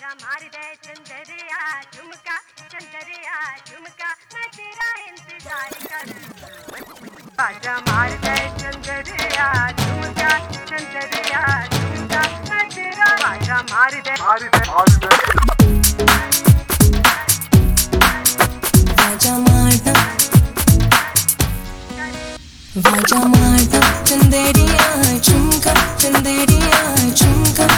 बाजा मार दे चंदरिया, झुमका चंदरिया, झुमका। मैं तेरा इंतज़ार कर बाजा मार दे चंदरिया, झुमका चंदरिया, झुमका। मैं तेरा मार दे मार दे मार दे। वाजा मारदा चंदरिया, झुमका चंदरिया, झुमका।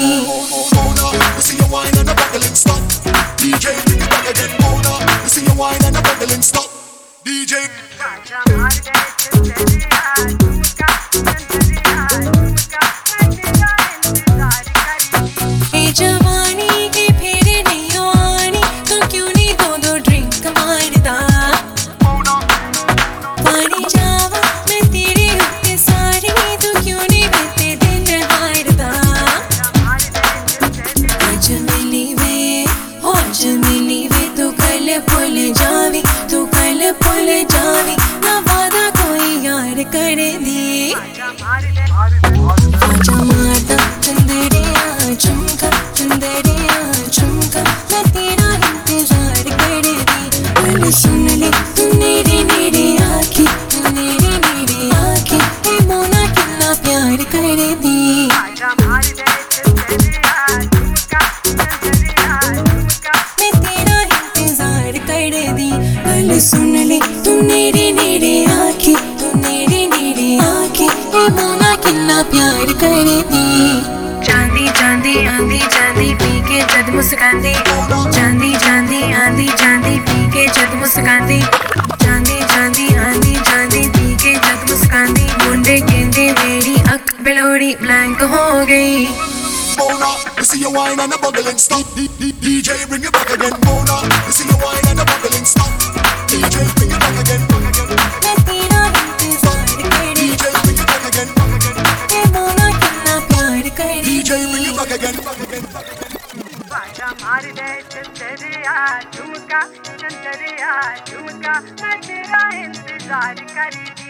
करेगी जावी, तू कल जावी। ना वादा कोई यार कर दी। बाजा मार दे मार दे मार दे आजा मारदा चंदरिया झुमका चंदरिया झुमका मैं तेरा कर दी। सुन ले गल सुन ले, तू मेरी मेरी आँखें, तू मेरी मेरी आँखें, ए मोना कितना प्यार कर दी चांदी चांदी आंधी चांदी पी के जद मुस्कांदी। चांदी चांदी आंधी चांदी पी के जद मुस्कांदी। चांदी चांदी आंधी चांदी पी के जद मुस्कांदी। मुंडे कहते मेरी अख बिलोड़ी ब्लैंक हो गई। Mona, you see your wine and a buckling stop. D- D- DJ, bring it back again, Mona. You see your wine and a buckling stop. DJ, bring it back again, back again. मैं तेरा इंतजार कर DJ, bring it back again, back again. के मोना कितना प्यार कर DJ, bring it back again, back again, back again. बाजा मार दे चंदरिया झुमका चंदरिया झुमका मैं तेरा इंतजार करी थी